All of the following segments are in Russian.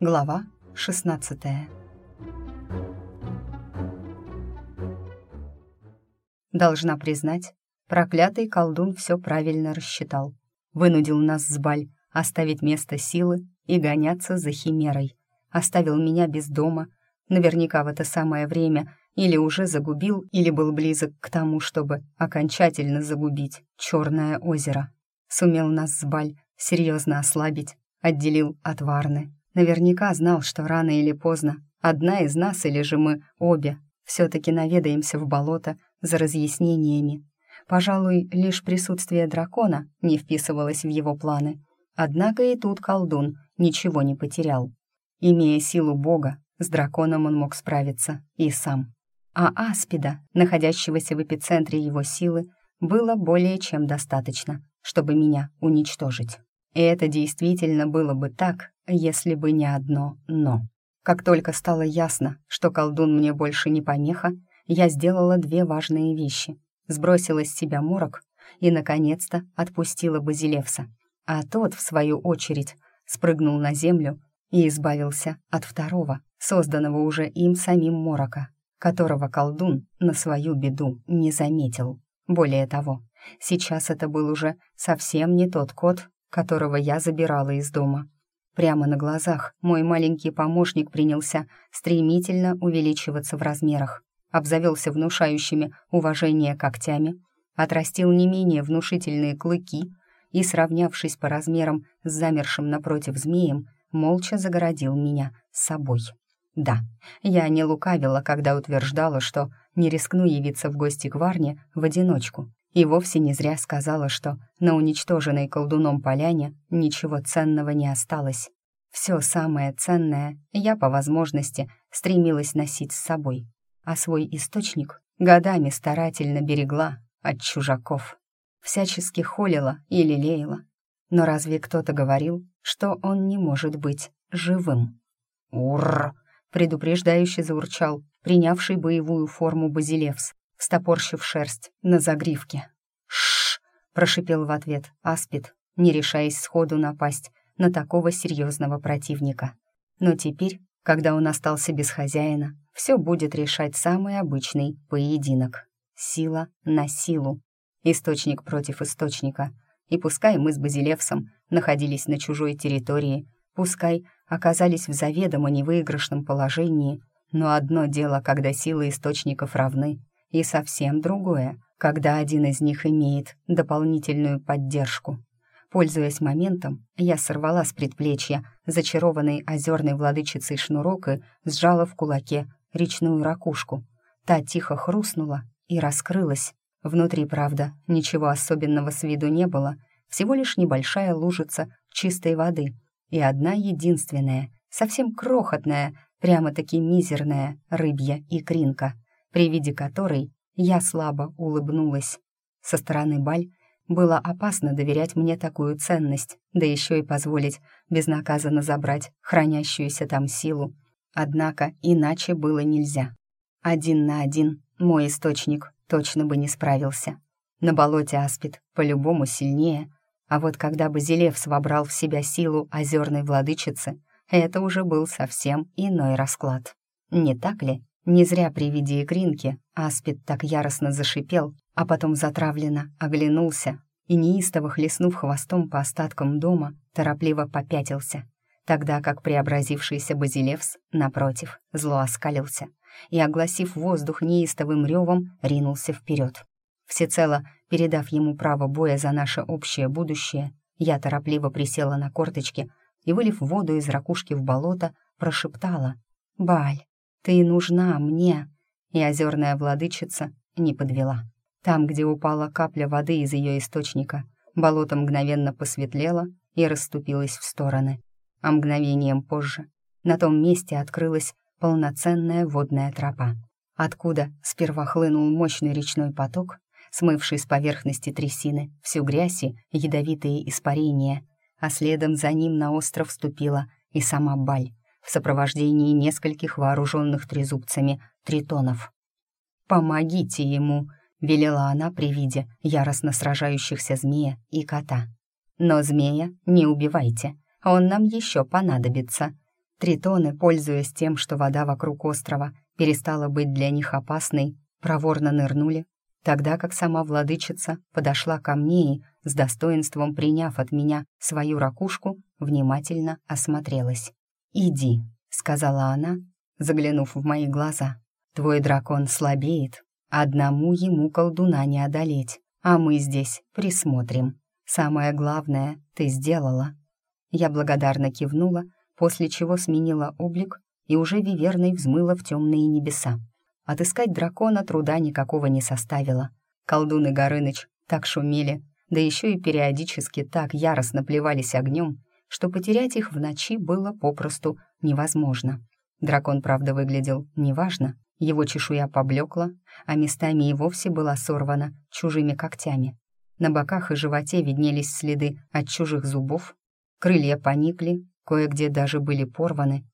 Глава 16 Должна признать, проклятый колдун все правильно рассчитал. Вынудил нас с Баль оставить место силы и гоняться за химерой. Оставил меня без дома, наверняка в это самое время или уже загубил, или был близок к тому, чтобы окончательно загубить Черное озеро. Сумел нас с Баль серьезно ослабить, отделил от Варны. Наверняка знал, что рано или поздно одна из нас или же мы обе все-таки наведаемся в болото за разъяснениями. Пожалуй, лишь присутствие дракона не вписывалось в его планы. Однако и тут колдун ничего не потерял. Имея силу бога, с драконом он мог справиться и сам. А аспида, находящегося в эпицентре его силы, было более чем достаточно, чтобы меня уничтожить. И это действительно было бы так, если бы не одно «но». Как только стало ясно, что колдун мне больше не помеха, я сделала две важные вещи. Сбросила с себя морок и, наконец-то, отпустила Базилевса. А тот, в свою очередь, спрыгнул на землю и избавился от второго, созданного уже им самим морока, которого колдун на свою беду не заметил. Более того, сейчас это был уже совсем не тот кот, которого я забирала из дома. Прямо на глазах мой маленький помощник принялся стремительно увеличиваться в размерах, обзавелся внушающими уважение когтями, отрастил не менее внушительные клыки и, сравнявшись по размерам с замершим напротив змеем, молча загородил меня собой. Да, я не лукавила, когда утверждала, что не рискну явиться в гости к Варне в одиночку, и вовсе не зря сказала, что на уничтоженной колдуном поляне ничего ценного не осталось. Все самое ценное я, по возможности, стремилась носить с собой, а свой источник годами старательно берегла от чужаков. Всячески холила и лелеяла. Но разве кто-то говорил, что он не может быть живым? «Уррр!» — предупреждающе заурчал, принявший боевую форму Базилевс стопорщив шерсть на загривке. «Шш!» — прошипел в ответ Аспид, не решаясь сходу напасть на такого серьезного противника. Но теперь, когда он остался без хозяина, все будет решать самый обычный поединок. Сила на силу. Источник против источника. И пускай мы с Базилевсом находились на чужой территории, пускай оказались в заведомо невыигрышном положении, но одно дело, когда силы источников равны, и совсем другое, когда один из них имеет дополнительную поддержку. Пользуясь моментом, я сорвала с предплечья зачарованной озерной владычицей шнурок и сжала в кулаке речную ракушку. Та тихо хрустнула и раскрылась. Внутри, правда, ничего особенного с виду не было, всего лишь небольшая лужица чистой воды и одна единственная, совсем крохотная, прямо-таки мизерная рыбья икринка — при виде которой я слабо улыбнулась. Со стороны Баль было опасно доверять мне такую ценность, да еще и позволить безнаказанно забрать хранящуюся там силу. Однако иначе было нельзя. Один на один мой источник точно бы не справился. На болоте Аспид по-любому сильнее, а вот когда Базилевс вобрал в себя силу озерной владычицы, это уже был совсем иной расклад. Не так ли? Не зря при виде икринки Аспид так яростно зашипел, а потом затравленно оглянулся и, неистово хлестнув хвостом по остаткам дома, торопливо попятился, тогда как преобразившийся Базилевс, напротив, зло оскалился и, огласив воздух неистовым ревом, ринулся вперед. Всецело передав ему право боя за наше общее будущее, я торопливо присела на корточки и, вылив воду из ракушки в болото, прошептала «Баль, ты нужна мне!» И озерная владычица не подвела. Там, где упала капля воды из ее источника, болото мгновенно посветлело и расступилось в стороны. А мгновением позже на том месте открылась полноценная водная тропа, откуда сперва хлынул мощный речной поток, смывший с поверхности трясины всю грязь и ядовитые испарения, а следом за ним на остров вступила и сама Баль, в сопровождении нескольких вооруженных трезубцами тритонов. «Помогите ему!» — велела она при виде яростно сражающихся змея и кота. «Но змея не убивайте, он нам еще понадобится». Тритоны, пользуясь тем, что вода вокруг острова перестала быть для них опасной, проворно нырнули, тогда как сама владычица подошла ко мне и, с достоинством приняв от меня свою ракушку, внимательно осмотрелась. «Иди», — сказала она, заглянув в мои глаза. «Твой дракон слабеет, одному ему колдуна не одолеть, а мы здесь присмотрим. Самое главное ты сделала». Я благодарно кивнула, после чего сменила облик и уже виверной взмыла в темные небеса. Отыскать дракона труда никакого не составило. Колдун и Горыныч так шумели, да еще и периодически так яростно плевались огнем, что потерять их в ночи было попросту невозможно. Дракон, правда, выглядел неважно, его чешуя поблекла, а местами и вовсе была сорвана чужими когтями. На боках и животе виднелись следы от чужих зубов, крылья поникли, кое-где даже были порваны.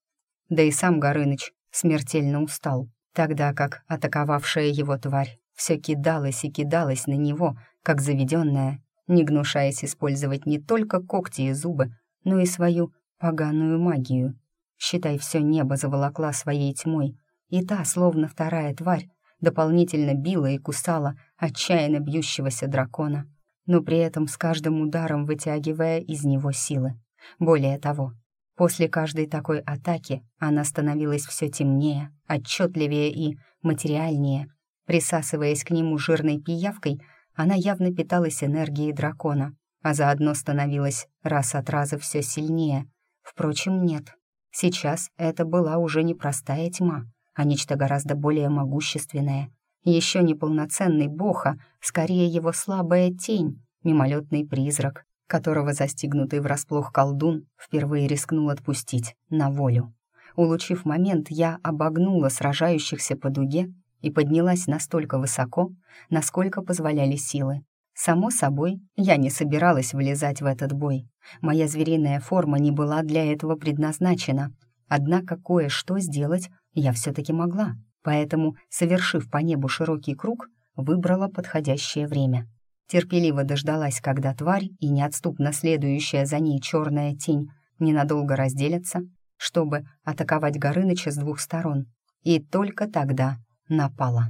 Да и сам Горыныч смертельно устал, тогда как атаковавшая его тварь все кидалась и кидалась на него, как заведенная, не гнушаясь использовать не только когти и зубы, но и свою поганую магию. Считай, все небо заволокла своей тьмой, и та, словно вторая тварь, дополнительно била и кусала отчаянно бьющегося дракона, но при этом с каждым ударом вытягивая из него силы. Более того, после каждой такой атаки она становилась все темнее, отчетливее и материальнее. Присасываясь к нему жирной пиявкой, она явно питалась энергией дракона, а заодно становилась раз от раза все сильнее. Впрочем, нет. Сейчас это была уже не простая тьма, а нечто гораздо более могущественное. Еще не полноценный бог, а скорее его слабая тень, мимолетный призрак, которого застигнутый врасплох колдун впервые рискнул отпустить на волю. Улучив момент, я обогнула сражающихся по дуге и поднялась настолько высоко, насколько позволяли силы. Само собой, я не собиралась влезать в этот бой. Моя звериная форма не была для этого предназначена. Однако кое-что сделать я все-таки могла, поэтому, совершив по небу широкий круг, выбрала подходящее время. Терпеливо дождалась, когда тварь и неотступно следующая за ней черная тень ненадолго разделятся, чтобы атаковать Горыныча с двух сторон. И только тогда напала.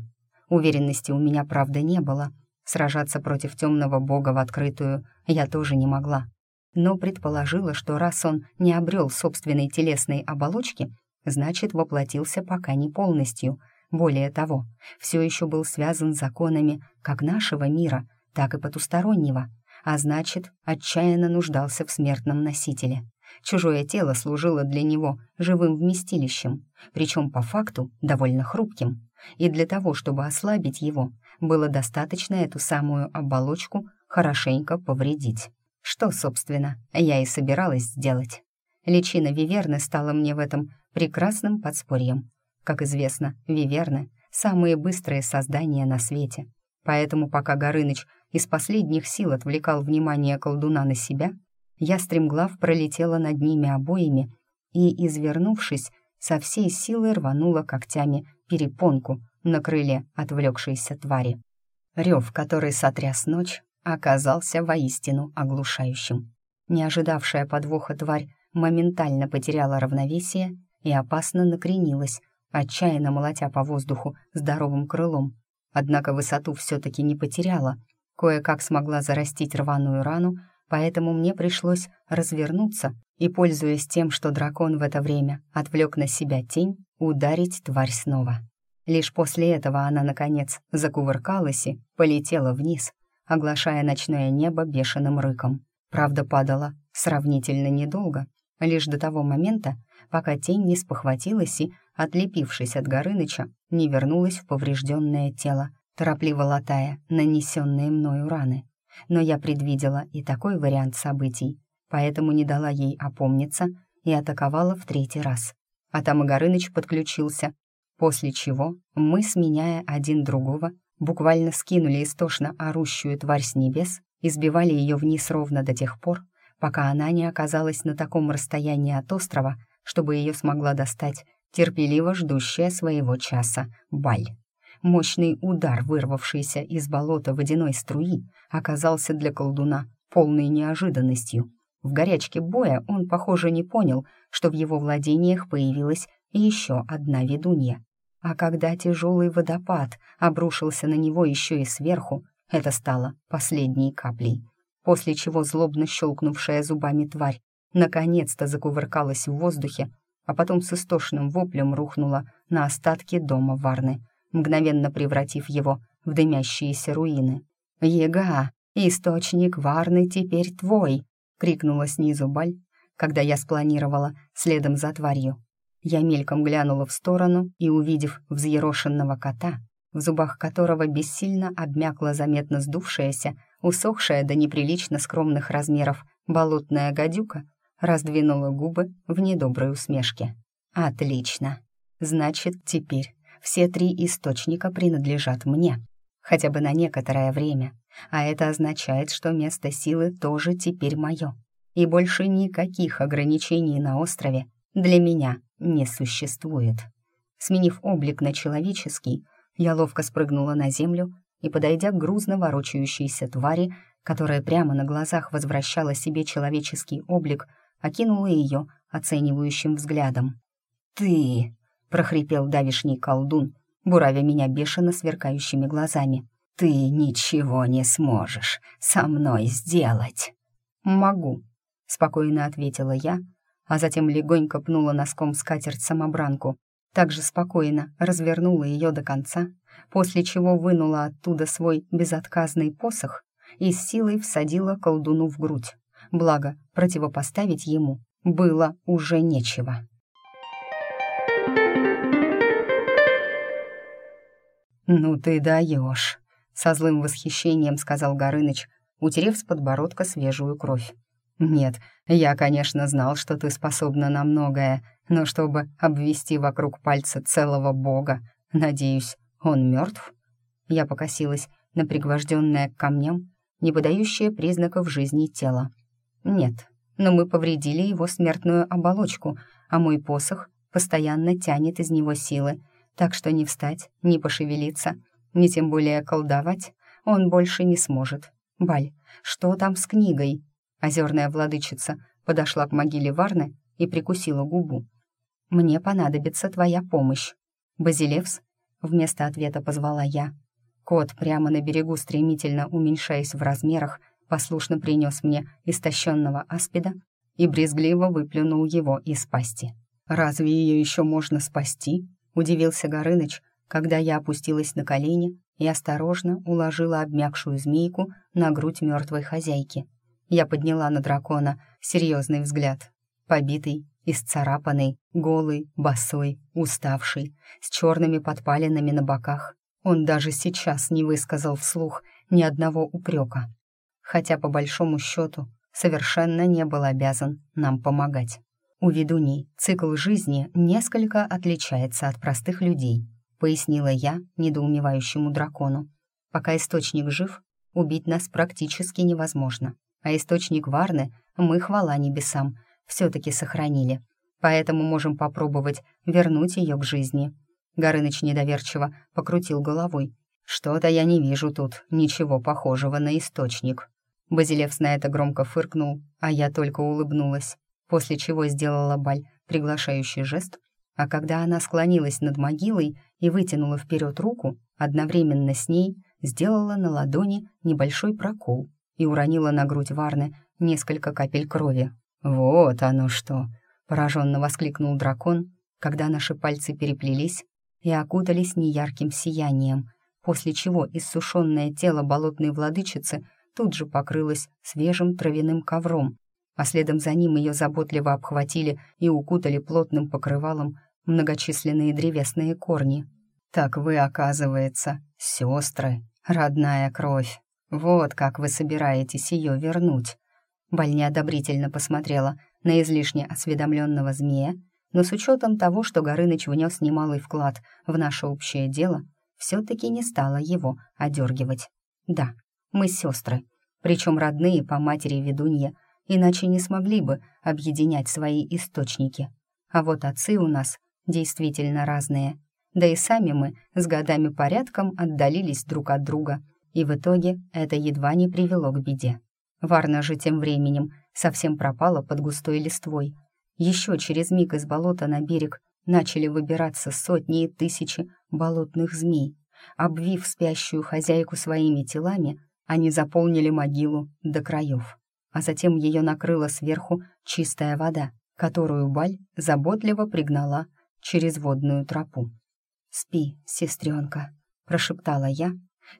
Уверенности у меня, правда, не было. Сражаться против темного бога в открытую я тоже не могла. Но предположила, что раз он не обрел собственной телесной оболочки, значит, воплотился пока не полностью. Более того, все еще был связан законами как нашего мира, так и потустороннего, а значит, отчаянно нуждался в смертном носителе. Чужое тело служило для него живым вместилищем, причем по факту довольно хрупким и для того, чтобы ослабить его, было достаточно эту самую оболочку хорошенько повредить. Что, собственно, я и собиралась сделать. Личина Виверны стала мне в этом прекрасным подспорьем. Как известно, Виверны — самые быстрые создания на свете. Поэтому пока Горыныч из последних сил отвлекал внимание колдуна на себя, я стремглав пролетела над ними обоими и, извернувшись, со всей силы рванула когтями перепонку на крыле отвлекшейся твари. Рев, который сотряс ночь, оказался воистину оглушающим. Не ожидавшая подвоха тварь моментально потеряла равновесие и опасно накренилась, отчаянно молотя по воздуху здоровым крылом. Однако высоту все-таки не потеряла, кое-как смогла зарастить рваную рану, поэтому мне пришлось развернуться и, пользуясь тем, что дракон в это время отвлек на себя тень, ударить тварь снова. Лишь после этого она, наконец, закувыркалась и полетела вниз, оглашая ночное небо бешеным рыком. Правда, падала сравнительно недолго, лишь до того момента, пока тень не спохватилась и, отлепившись от Горыныча, не вернулась в поврежденное тело, торопливо латая нанесенные мною раны. Но я предвидела и такой вариант событий, поэтому не дала ей опомниться и атаковала в третий раз. А там и подключился, после чего мы, сменяя один другого, буквально скинули истошно орущую тварь с небес и сбивали ее вниз ровно до тех пор, пока она не оказалась на таком расстоянии от острова, чтобы ее смогла достать терпеливо ждущая своего часа Баль. Мощный удар, вырвавшийся из болота водяной струи, оказался для колдуна полной неожиданностью. В горячке боя он, похоже, не понял, что в его владениях появилась еще одна ведунья. А когда тяжелый водопад обрушился на него еще и сверху, это стало последней каплей. После чего злобно щелкнувшая зубами тварь наконец-то закувыркалась в воздухе, а потом с истошным воплем рухнула на остатки дома Варны, мгновенно превратив его в дымящиеся руины. «Ега, источник Варны теперь твой!» — крикнула снизу Баль, когда я спланировала следом за тварью. Я мельком глянула в сторону и, увидев взъерошенного кота, в зубах которого бессильно обмякла заметно сдувшаяся, усохшая до неприлично скромных размеров болотная гадюка, раздвинула губы в недоброй усмешке. «Отлично. Значит, теперь все три источника принадлежат мне, хотя бы на некоторое время, а это означает, что место силы тоже теперь мое, и больше никаких ограничений на острове для меня не существует». Сменив облик на человеческий, я ловко спрыгнула на землю и, подойдя к грузно ворочающейся твари, которая прямо на глазах возвращала себе человеческий облик, окинула ее оценивающим взглядом. «Ты!» — прохрипел давишний колдун, буравя меня бешено сверкающими глазами. «Ты ничего не сможешь со мной сделать!» «Могу», — спокойно ответила я, а затем легонько пнула носком скатерть самобранку, также спокойно развернула ее до конца, после чего вынула оттуда свой безотказный посох и с силой всадила колдуну в грудь. Благо, противопоставить ему было уже нечего. «Ну ты даешь!» — со злым восхищением сказал Горыныч, утерев с подбородка свежую кровь. «Нет, я, конечно, знал, что ты способна на многое, но чтобы обвести вокруг пальца целого бога, надеюсь, он мертв?» Я покосилась на пригвожденное к камням, не подающее признаков жизни тело. «Нет, но мы повредили его смертную оболочку, а мой посох постоянно тянет из него силы, так что не встать, не пошевелиться, ни тем более колдовать он больше не сможет. Баль, что там с книгой?» Озерная владычица подошла к могиле Варны и прикусила губу. «Мне понадобится твоя помощь». «Базилевс?» — вместо ответа позвала я. Кот прямо на берегу, стремительно уменьшаясь в размерах, послушно принес мне истощенного аспида и брезгливо выплюнул его из пасти. «Разве ее еще можно спасти?» — удивился Горыныч, когда я опустилась на колени и осторожно уложила обмякшую змейку на грудь мертвой хозяйки. Я подняла на дракона серьезный взгляд. Побитый, исцарапанный, голый, босой, уставший, с черными подпалинами на боках. Он даже сейчас не высказал вслух ни одного упрека. Хотя, по большому счету, совершенно не был обязан нам помогать. У ведуней цикл жизни несколько отличается от простых людей, пояснила я недоумевающему дракону. Пока источник жив, убить нас практически невозможно а источник Варны мы, хвала небесам, все-таки сохранили. Поэтому можем попробовать вернуть ее к жизни». Горыныч недоверчиво покрутил головой. «Что-то я не вижу тут ничего похожего на источник». Базилевс на это громко фыркнул, а я только улыбнулась, после чего сделала Баль приглашающий жест, а когда она склонилась над могилой и вытянула вперед руку, одновременно с ней сделала на ладони небольшой прокол, и уронила на грудь Варны несколько капель крови. «Вот оно что!» — пораженно воскликнул дракон, когда наши пальцы переплелись и окутались неярким сиянием, после чего иссушенное тело болотной владычицы тут же покрылось свежим травяным ковром, а следом за ним ее заботливо обхватили и укутали плотным покрывалом многочисленные древесные корни. «Так вы, оказывается, сестры, родная кровь!» «Вот как вы собираетесь ее вернуть!» Баль неодобрительно посмотрела на излишне осведомленного змея, но с учетом того, что Горыныч внес немалый вклад в наше общее дело, все-таки не стала его одергивать. «Да, мы сестры, причем родные по матери ведунья, иначе не смогли бы объединять свои источники. А вот отцы у нас действительно разные, да и сами мы с годами порядком отдалились друг от друга — и в итоге это едва не привело к беде. Варна же тем временем совсем пропала под густой листвой. Еще через миг из болота на берег начали выбираться сотни и тысячи болотных змей. Обвив спящую хозяйку своими телами, они заполнили могилу до краев, а затем ее накрыла сверху чистая вода, которую Баль заботливо пригнала через водную тропу. «Спи, сестренка», — прошептала я,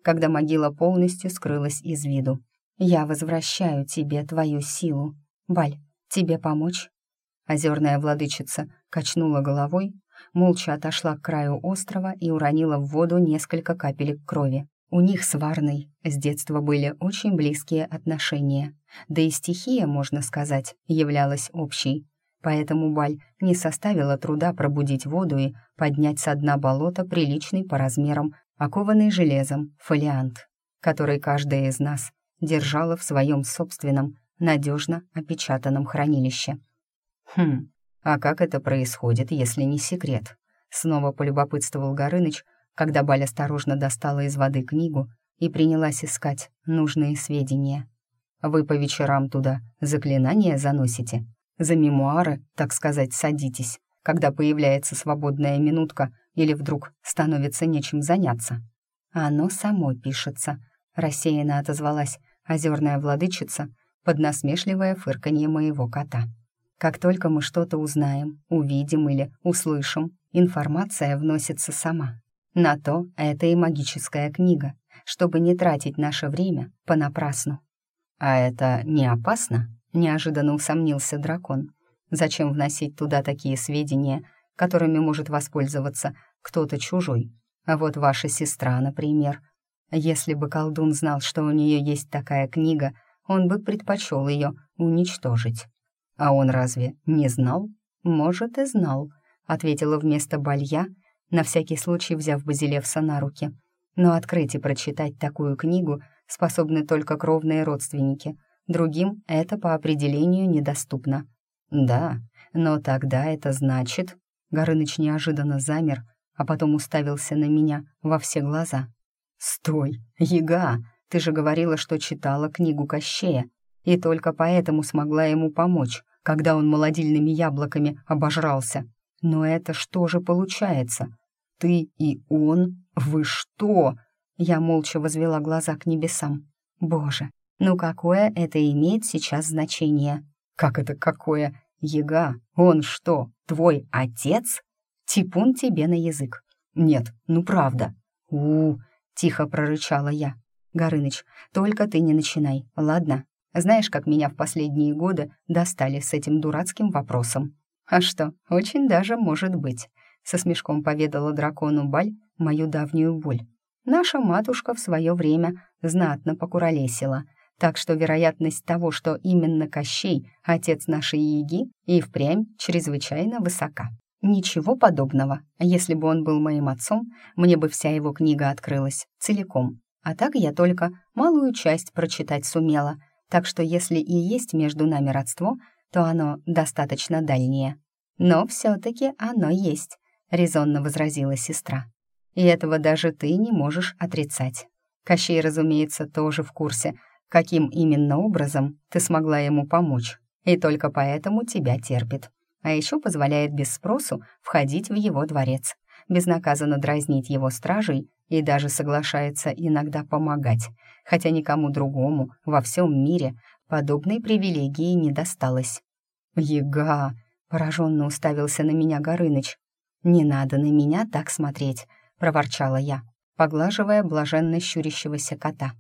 когда могила полностью скрылась из виду. «Я возвращаю тебе твою силу. Баль, тебе помочь?» Озерная владычица качнула головой, молча отошла к краю острова и уронила в воду несколько капелек крови. У них с Варной с детства были очень близкие отношения, да и стихия, можно сказать, являлась общей. Поэтому Баль не составила труда пробудить воду и поднять со дна болота приличный по размерам, окованный железом, фолиант, который каждая из нас держала в своем собственном, надежно опечатанном хранилище. «Хм, а как это происходит, если не секрет?» Снова полюбопытствовал Горыныч, когда Баль осторожно достала из воды книгу и принялась искать нужные сведения. «Вы по вечерам туда заклинания заносите? За мемуары, так сказать, садитесь, когда появляется свободная минутка или вдруг становится нечем заняться?» «Оно само пишется», — рассеянно отозвалась озерная владычица под насмешливое фырканье моего кота. «Как только мы что-то узнаем, увидим или услышим, информация вносится сама, на то это и магическая книга, чтобы не тратить наше время понапрасну. «А это не опасно?» — неожиданно усомнился дракон. «Зачем вносить туда такие сведения, которыми может воспользоваться кто-то чужой? А вот ваша сестра, например. Если бы колдун знал, что у нее есть такая книга, он бы предпочел ее уничтожить. А он разве не знал? Может, и знал, — ответила вместо Балья — на всякий случай взяв Базилевса на руки. Но открыть и прочитать такую книгу способны только кровные родственники. Другим это по определению недоступно. Да, но тогда это значит... Горыныч неожиданно замер, а потом уставился на меня во все глаза. «Стой, Яга! Ты же говорила, что читала книгу Кощея, и только поэтому смогла ему помочь, когда он молодильными яблоками обожрался. Но это что же получается? Ты и он? Вы что? Я молча возвела глаза к небесам. Боже, ну какое это имеет сейчас значение? Как это какое? Ега, он что, твой отец? Типун тебе на язык. Нет, ну правда. у, -у тихо прорычала я. Горыныч, только ты не начинай, ладно? Знаешь, как меня в последние годы достали с этим дурацким вопросом? «А что, очень даже может быть», — со смешком поведала дракону Баль мою давнюю боль. «Наша матушка в свое время знатно покуролесила, так что вероятность того, что именно Кощей, отец нашей Яги, и впрямь чрезвычайно высока. Ничего подобного. Если бы он был моим отцом, мне бы вся его книга открылась целиком. А так я только малую часть прочитать сумела, так что если и есть между нами родство — то оно достаточно дальнее. Но все-таки оно есть, резонно возразила сестра. И этого даже ты не можешь отрицать. Кощей, разумеется, тоже в курсе, каким именно образом ты смогла ему помочь, и только поэтому тебя терпит. А еще позволяет без спросу входить в его дворец, безнаказанно дразнить его стражей и даже соглашается иногда помогать, хотя никому другому во всем мире подобной привилегии не досталось. «Ега!» — пораженно уставился на меня Горыныч. «Не надо на меня так смотреть», — проворчала я, поглаживая блаженно щурящегося кота.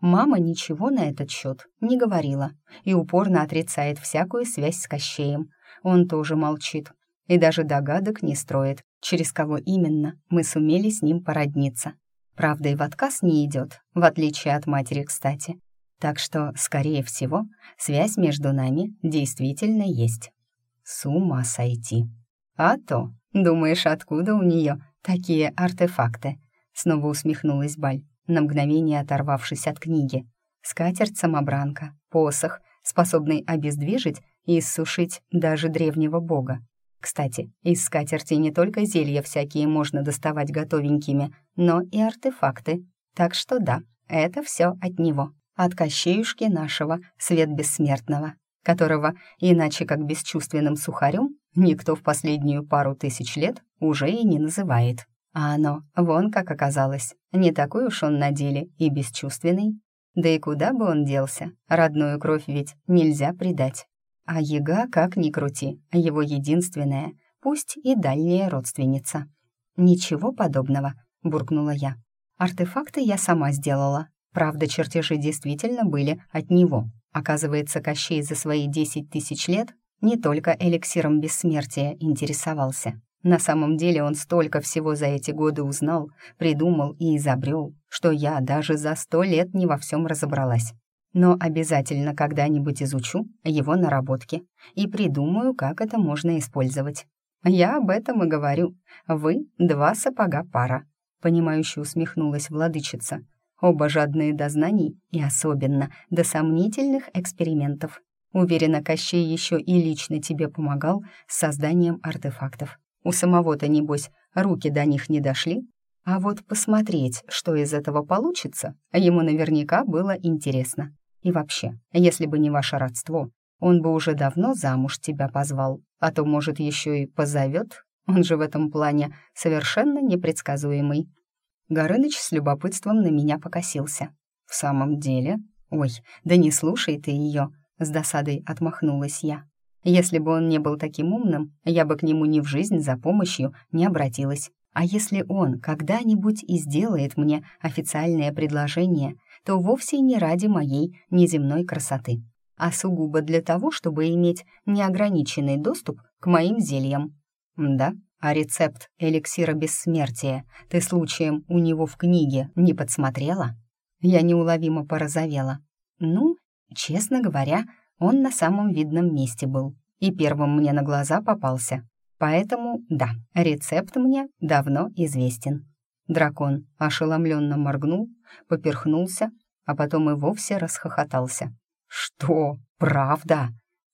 Мама ничего на этот счет не говорила и упорно отрицает всякую связь с Кощеем. Он тоже молчит и даже догадок не строит, через кого именно мы сумели с ним породниться. Правда, и в отказ не идет, в отличие от матери, кстати. Так что, скорее всего, связь между нами действительно есть. С ума сойти. А то, думаешь, откуда у нее такие артефакты? Снова усмехнулась Баль, на мгновение оторвавшись от книги. Скатерть-самобранка, посох, способный обездвижить и иссушить даже древнего бога. Кстати, из скатерти не только зелья всякие можно доставать готовенькими, но и артефакты. Так что да, это все от него от Кощеюшки нашего, свет бессмертного. которого иначе как бесчувственным сухарем никто в последнюю пару тысяч лет уже и не называет. А оно, вон как оказалось, не такой уж он на деле и бесчувственный. Да и куда бы он делся, родную кровь ведь нельзя предать. А яга, как ни крути, его единственная, пусть и дальняя родственница. «Ничего подобного», — буркнула я. «Артефакты я сама сделала. Правда, чертежи действительно были от него. Оказывается, Кощей за свои десять тысяч лет не только эликсиром бессмертия интересовался. На самом деле он столько всего за эти годы узнал, придумал и изобрел, что я даже за сто лет не во всем разобралась. Но обязательно когда-нибудь изучу его наработки и придумаю, как это можно использовать. Я об этом и говорю. Вы — два сапога пара. Понимающе усмехнулась владычица. Оба жадные до знаний и особенно до сомнительных экспериментов. Уверена, Кощей еще и лично тебе помогал с созданием артефактов. У самого-то, небось, руки до них не дошли. А вот посмотреть, что из этого получится, ему наверняка было интересно. И вообще, если бы не ваше родство, он бы уже давно замуж тебя позвал, а то, может, еще и позовет. Он же в этом плане совершенно непредсказуемый. Горыныч с любопытством на меня покосился. «В самом деле? Ой, да не слушай ты ее!» С досадой отмахнулась я. Если бы он не был таким умным, я бы к нему ни в жизнь за помощью не обратилась. А если он когда-нибудь и сделает мне официальное предложение, то вовсе не ради моей неземной красоты, а сугубо для того, чтобы иметь неограниченный доступ к моим зельям. Да, а рецепт эликсира бессмертия ты случаем у него в книге не подсмотрела? Я неуловимо порозовела. Ну, честно говоря, он на самом видном месте был и первым мне на глаза попался. Поэтому, да, рецепт мне давно известен. Дракон ошеломленно моргнул, поперхнулся, а потом и вовсе расхохотался. «Что? Правда?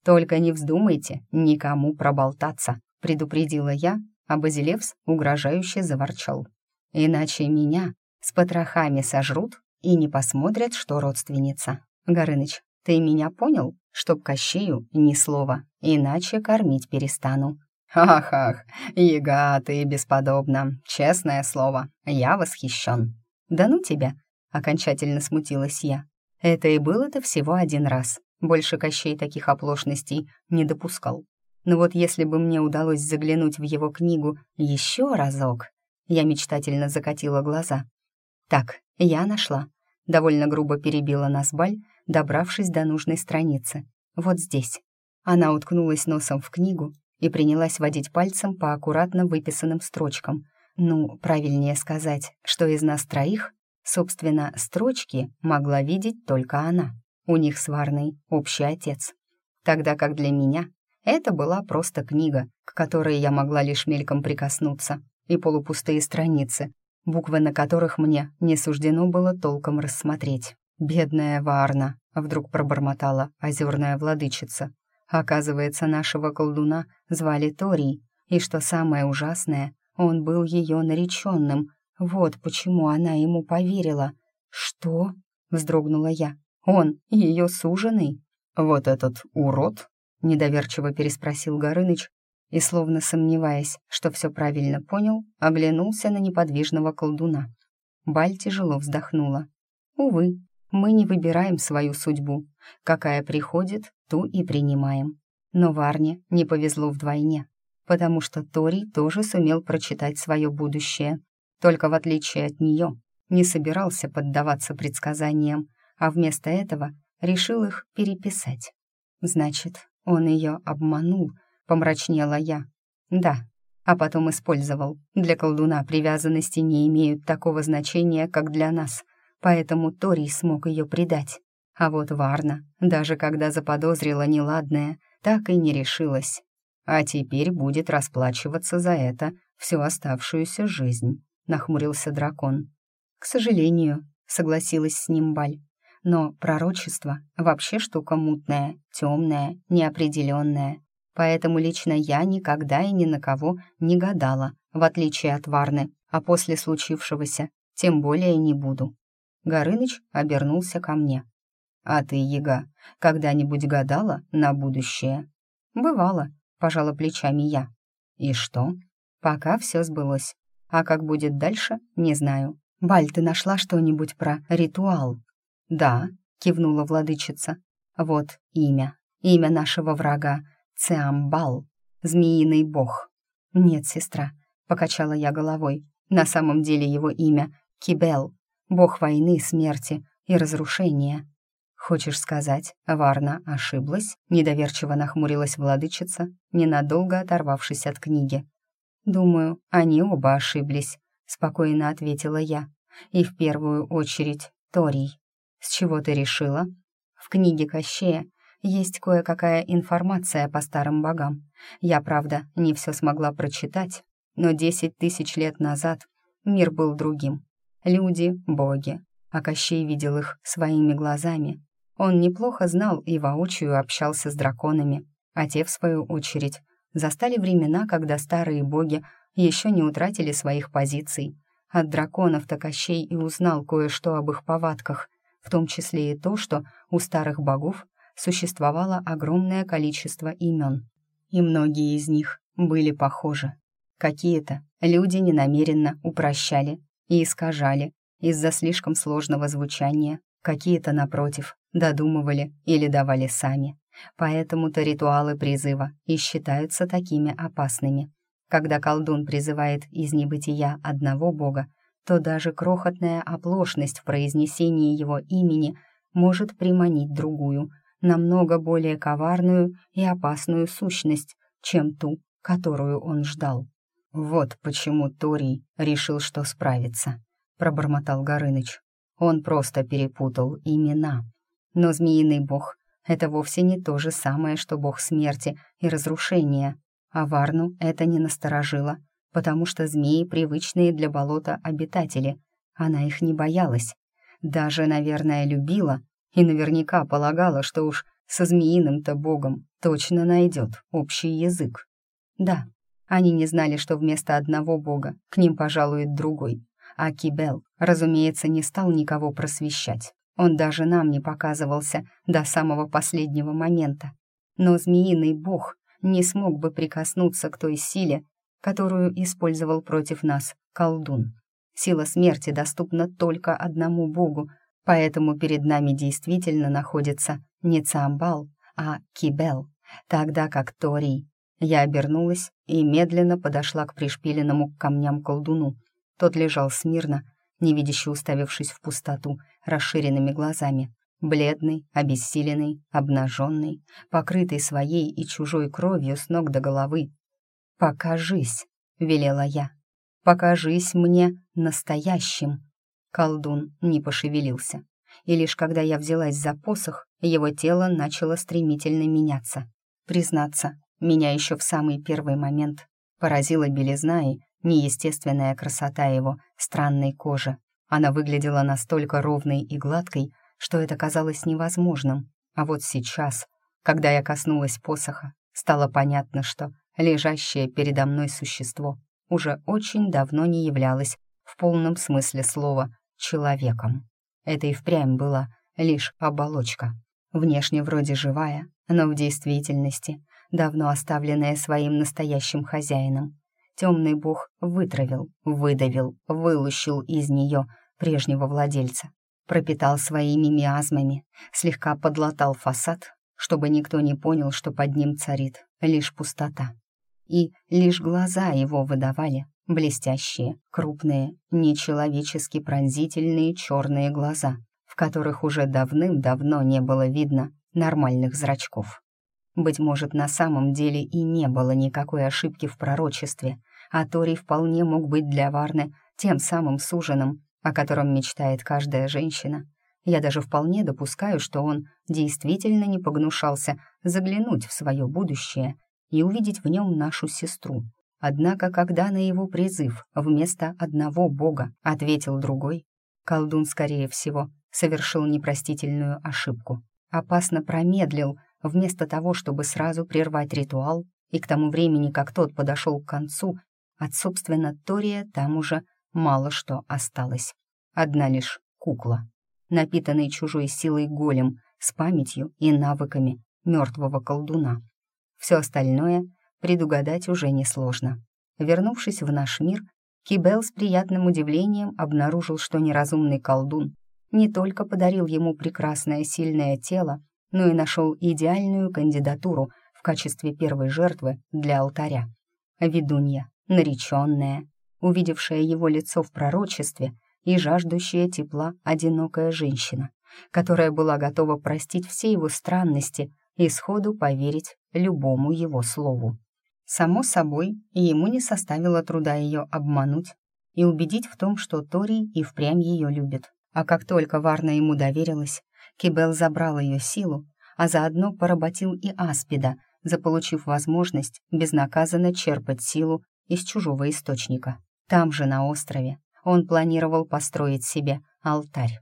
Только не вздумайте никому проболтаться», предупредила я, а Базилевс угрожающе заворчал. «Иначе меня с потрохами сожрут и не посмотрят, что родственница. Горыныч, ты меня понял? Чтоб Кощею ни слова, иначе кормить перестану». «Ах-ах, яга ты бесподобна, честное слово, я восхищен». «Да ну тебя!» — окончательно смутилась я. Это и было-то всего один раз. Больше Кощей таких оплошностей не допускал. Но вот если бы мне удалось заглянуть в его книгу еще разок, я мечтательно закатила глаза. Так, я нашла. Довольно грубо перебила нас Баль, добравшись до нужной страницы. Вот здесь. Она уткнулась носом в книгу и принялась водить пальцем по аккуратно выписанным строчкам. Ну, правильнее сказать, что из нас троих, собственно, строчки могла видеть только она. У них сварный общий отец. Тогда как для меня это была просто книга, к которой я могла лишь мельком прикоснуться, и полупустые страницы, буквы на которых мне не суждено было толком рассмотреть. «Бедная Варна», — вдруг пробормотала озерная владычица. Оказывается, нашего колдуна звали Торий, и что самое ужасное, он был ее нареченным. Вот почему она ему поверила. «Что?» — вздрогнула я. «Он ее суженый?» «Вот этот урод?» — недоверчиво переспросил Горыныч и, словно сомневаясь, что все правильно понял, оглянулся на неподвижного колдуна. Баль тяжело вздохнула. «Увы, мы не выбираем свою судьбу. Какая приходит, ту и принимаем. Но Варне не повезло вдвойне, потому что Тори тоже сумел прочитать свое будущее. Только в отличие от нее, не собирался поддаваться предсказаниям, а вместо этого решил их переписать. Значит, он ее обманул, помрачнела я. Да, а потом использовал. Для колдуна привязанности не имеют такого значения, как для нас, поэтому Торий смог ее предать. А вот Варна, даже когда заподозрила неладное, так и не решилась. А теперь будет расплачиваться за это всю оставшуюся жизнь, нахмурился дракон. К сожалению, согласилась с ним Баль. Но пророчество вообще штука мутная, темная, неопределенная. Поэтому лично я никогда и ни на кого не гадала, в отличие от Варны, а после случившегося тем более не буду. Горыныч обернулся ко мне. А ты, Яга, когда-нибудь гадала на будущее?» «Бывало», — пожала плечами я. «И что?» «Пока все сбылось. А как будет дальше, не знаю. Баль, ты нашла что-нибудь про ритуал?» «Да», — кивнула владычица. «Вот имя. Имя нашего врага. Циамбал. Змеиный бог». «Нет, сестра», — покачала я головой. «На самом деле его имя — Кибел, бог войны, смерти и разрушения». «Хочешь сказать, Варна ошиблась?» — недоверчиво нахмурилась владычица, ненадолго оторвавшись от книги. «Думаю, они оба ошиблись», — спокойно ответила я. «И в первую очередь Торий. С чего ты решила?» «В книге Кощея есть кое-какая информация по старым богам. Я, правда, не все смогла прочитать, но десять тысяч лет назад мир был другим. Люди — боги, а Кощей видел их своими глазами. Он неплохо знал и воочию общался с драконами, а те, в свою очередь, застали времена, когда старые боги еще не утратили своих позиций. От драконов-то Кощей и узнал кое-что об их повадках, в том числе и то, что у старых богов существовало огромное количество имен, и многие из них были похожи. Какие-то люди ненамеренно упрощали и искажали из-за слишком сложного звучания, какие-то, напротив, додумывали или давали сами. Поэтому-то ритуалы призыва и считаются такими опасными. Когда колдун призывает из небытия одного бога, то даже крохотная оплошность в произнесении его имени может приманить другую, намного более коварную и опасную сущность, чем ту, которую он ждал. «Вот почему Торий решил, что справится», — пробормотал Горыныч. Он просто перепутал имена. Но змеиный бог — это вовсе не то же самое, что бог смерти и разрушения. А Варну это не насторожило, потому что змеи — привычные для болота обитатели. Она их не боялась. Даже, наверное, любила и наверняка полагала, что уж со змеиным-то богом точно найдет общий язык. Да, они не знали, что вместо одного бога к ним пожалует другой. А Кибел, разумеется, не стал никого просвещать. Он даже нам не показывался до самого последнего момента. Но змеиный бог не смог бы прикоснуться к той силе, которую использовал против нас колдун. Сила смерти доступна только одному богу, поэтому перед нами действительно находится не Цамбал, а Кибел, тогда как Торий. Я обернулась и медленно подошла к пришпиленному к камням колдуну. Тот лежал смирно, невидяще уставившись в пустоту, расширенными глазами. Бледный, обессиленный, обнаженный, покрытый своей и чужой кровью с ног до головы. «Покажись!» — велела я. «Покажись мне настоящим!» Колдун не пошевелился, и лишь когда я взялась за посох, его тело начало стремительно меняться. Признаться, меня еще в самый первый момент поразила белизна и неестественная красота его странной кожи. Она выглядела настолько ровной и гладкой, что это казалось невозможным. А вот сейчас, когда я коснулась посоха, стало понятно, что лежащее передо мной существо уже очень давно не являлось в полном смысле слова человеком. Это и впрямь была лишь оболочка, внешне вроде живая, но в действительности давно оставленная своим настоящим хозяином. Темный бог вытравил, выдавил, вылущил из нее прежнего владельца, пропитал своими миазмами, слегка подлатал фасад, чтобы никто не понял, что под ним царит лишь пустота. И лишь глаза его выдавали блестящие, крупные, нечеловечески пронзительные черные глаза, в которых уже давным-давно не было видно нормальных зрачков. Быть может, на самом деле и не было никакой ошибки в пророчестве, а Тори вполне мог быть для Варны тем самым суженым, о котором мечтает каждая женщина. Я даже вполне допускаю, что он действительно не погнушался заглянуть в свое будущее и увидеть в нем нашу сестру. Однако, когда на его призыв вместо одного бога ответил другой, колдун, скорее всего, совершил непростительную ошибку. Опасно промедлил, вместо того, чтобы сразу прервать ритуал, и к тому времени, как тот подошел к концу, от, собственно, Тория там уже мало что осталось. Одна лишь кукла. Напитанный чужой силой голем с памятью и навыками мертвого колдуна. Все остальное предугадать уже несложно. Вернувшись в наш мир, Кибел с приятным удивлением обнаружил, что неразумный колдун не только подарил ему прекрасное сильное тело, но и нашел идеальную кандидатуру в качестве первой жертвы для алтаря. Ведунья, нареченная, увидевшая его лицо в пророчестве и жаждущая тепла одинокая женщина, которая была готова простить все его странности и сходу поверить любому его слову. Само собой, ему не составило труда ее обмануть и убедить в том, что Тори и впрямь ее любит. А как только Варна ему доверилась, Кибел забрал ее силу, а заодно поработил и Аспида, заполучив возможность безнаказанно черпать силу из чужого источника. Там же, на острове, он планировал построить себе алтарь.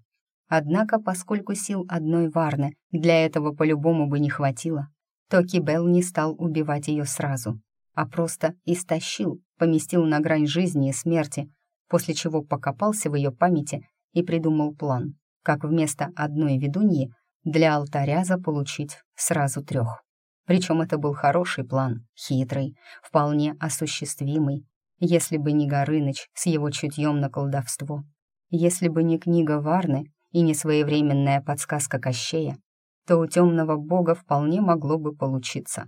Однако, поскольку сил одной Варны для этого по-любому бы не хватило, то Кибел не стал убивать ее сразу, а просто истощил, поместил на грань жизни и смерти, после чего покопался в ее памяти и придумал план, как вместо одной ведуньи для алтаря заполучить сразу трех. Причем это был хороший план, хитрый, вполне осуществимый, если бы не Горыныч с его чутьем на колдовство, если бы не книга Варны и не своевременная подсказка Кощея, то у темного бога вполне могло бы получиться.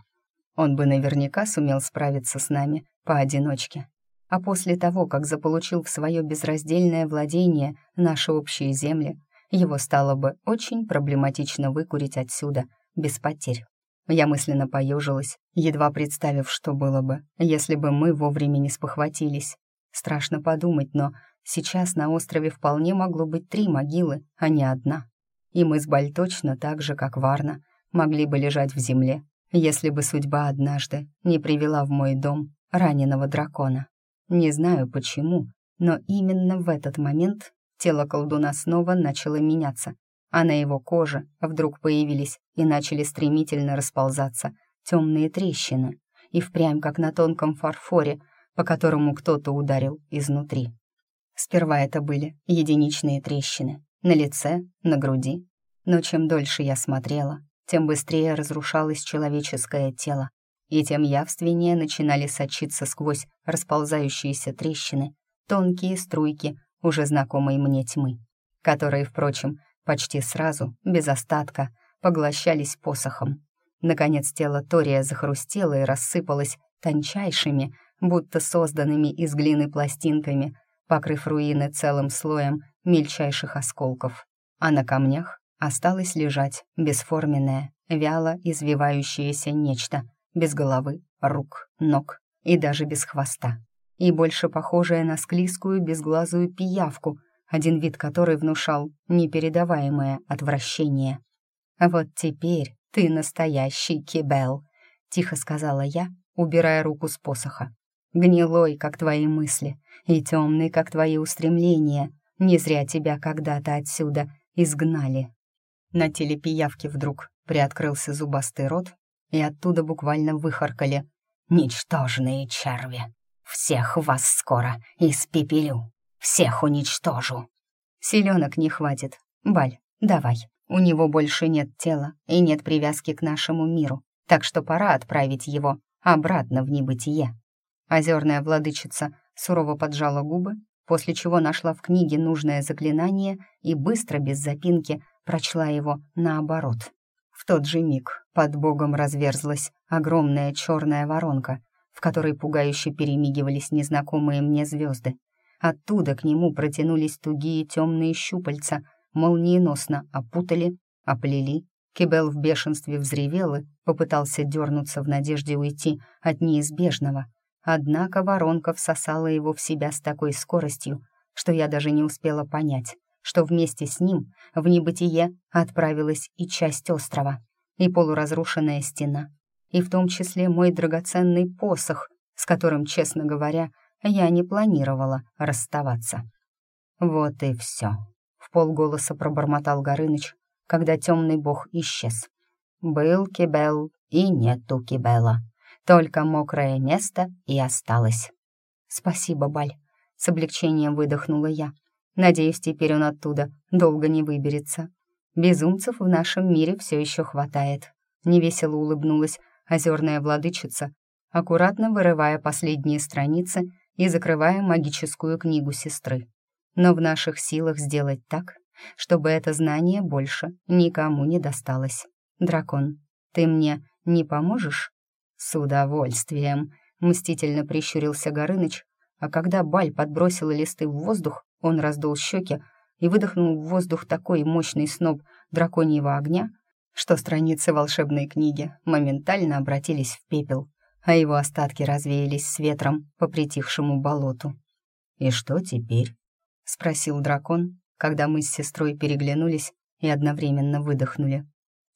Он бы наверняка сумел справиться с нами поодиночке. А после того, как заполучил в свое безраздельное владение наши общие земли, его стало бы очень проблематично выкурить отсюда без потерь. Я мысленно поежилась, едва представив, что было бы, если бы мы вовремя не спохватились. Страшно подумать, но сейчас на острове вполне могло быть три могилы, а не одна. И мы с Баль точно так же, как Варна, могли бы лежать в земле, если бы судьба однажды не привела в мой дом раненого дракона. Не знаю почему, но именно в этот момент тело колдуна снова начало меняться, а на его коже вдруг появились и начали стремительно расползаться темные трещины, и впрямь как на тонком фарфоре, по которому кто-то ударил изнутри. Сперва это были единичные трещины на лице, на груди, но чем дольше я смотрела, тем быстрее разрушалось человеческое тело, и тем явственнее начинали сочиться сквозь расползающиеся трещины тонкие струйки уже знакомой мне тьмы, которые, впрочем, почти сразу, без остатка, поглощались посохом. Наконец тело Тория захрустело и рассыпалось тончайшими, будто созданными из глины пластинками, покрыв руины целым слоем мельчайших осколков. А на камнях осталось лежать бесформенное, вяло извивающееся нечто, без головы, рук, ног и даже без хвоста, и больше похожее на склизкую безглазую пиявку, один вид которой внушал непередаваемое отвращение. «Вот теперь ты настоящий кибел», — тихо сказала я, убирая руку с посоха. «Гнилой, как твои мысли, и темный, как твои устремления. Не зря тебя когда-то отсюда изгнали». На теле пиявки вдруг приоткрылся зубастый рот, и оттуда буквально выхаркали «Ничтожные черви! Всех вас скоро испепелю! Всех уничтожу!» «Селенок не хватит. Баль, давай. У него больше нет тела и нет привязки к нашему миру, так что пора отправить его обратно в небытие». Озерная владычица сурово поджала губы, после чего нашла в книге нужное заклинание и быстро, без запинки, прочла его наоборот. В тот же миг под богом разверзлась огромная черная воронка, в которой пугающе перемигивались незнакомые мне звезды. Оттуда к нему протянулись тугие темные щупальца, молниеносно опутали, оплели. Кибел в бешенстве взревел и попытался дернуться в надежде уйти от неизбежного. Однако воронка всосала его в себя с такой скоростью, что я даже не успела понять, что вместе с ним в небытие отправилась и часть острова, и полуразрушенная стена, и в том числе мой драгоценный посох, с которым, честно говоря, я не планировала расставаться. «Вот и все», — в полголоса пробормотал Горыныч, когда темный бог исчез. «Был Кибел и нету Кибела, только мокрое место и осталось». «Спасибо, Баль», — с облегчением выдохнула я. Надеюсь, теперь он оттуда долго не выберется. Безумцев в нашем мире все еще хватает. Невесело улыбнулась озерная владычица, аккуратно вырывая последние страницы и закрывая магическую книгу сестры. Но в наших силах сделать так, чтобы это знание больше никому не досталось. Дракон, ты мне не поможешь? С удовольствием, мстительно прищурился Горыныч, а когда Баль подбросила листы в воздух, он раздул щеки и выдохнул в воздух такой мощный сноп драконьего огня, что страницы волшебной книги моментально обратились в пепел, а его остатки развеялись с ветром по притихшему болоту. «И что теперь?» — спросил дракон, когда мы с сестрой переглянулись и одновременно выдохнули.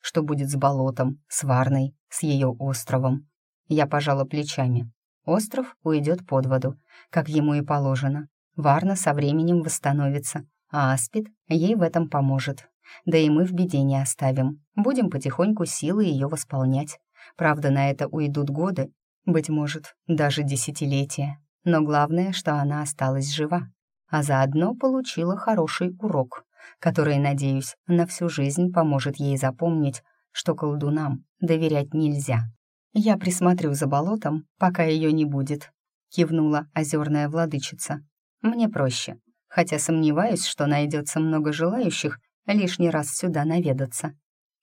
«Что будет с болотом, с Варной, с ее островом?» Я пожала плечами. Остров уйдет под воду, как ему и положено. Варна со временем восстановится, а Аспид ей в этом поможет. Да и мы в беде не оставим. Будем потихоньку силы ее восполнять. Правда, на это уйдут годы, быть может, даже десятилетия. Но главное, что она осталась жива, а заодно получила хороший урок, который, надеюсь, на всю жизнь поможет ей запомнить, что колдунам доверять нельзя. «Я присмотрю за болотом, пока ее не будет», — кивнула озерная владычица. «Мне проще, хотя сомневаюсь, что найдется много желающих лишний раз сюда наведаться.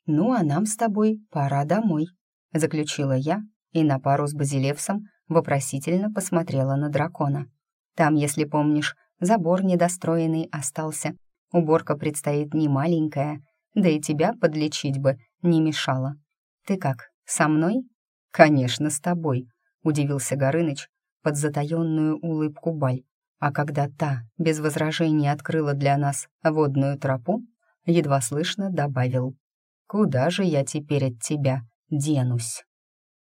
«Ну, а нам с тобой пора домой», — заключила я и на пару с Базилевсом вопросительно посмотрела на дракона. «Там, если помнишь, забор недостроенный остался. Уборка предстоит не маленькая, да и тебя подлечить бы не мешало. Ты как, со мной?» «Конечно, с тобой», — удивился Горыныч под затаённую улыбку Баль. А когда та без возражений открыла для нас водную тропу, едва слышно добавил. «Куда же я теперь от тебя денусь?»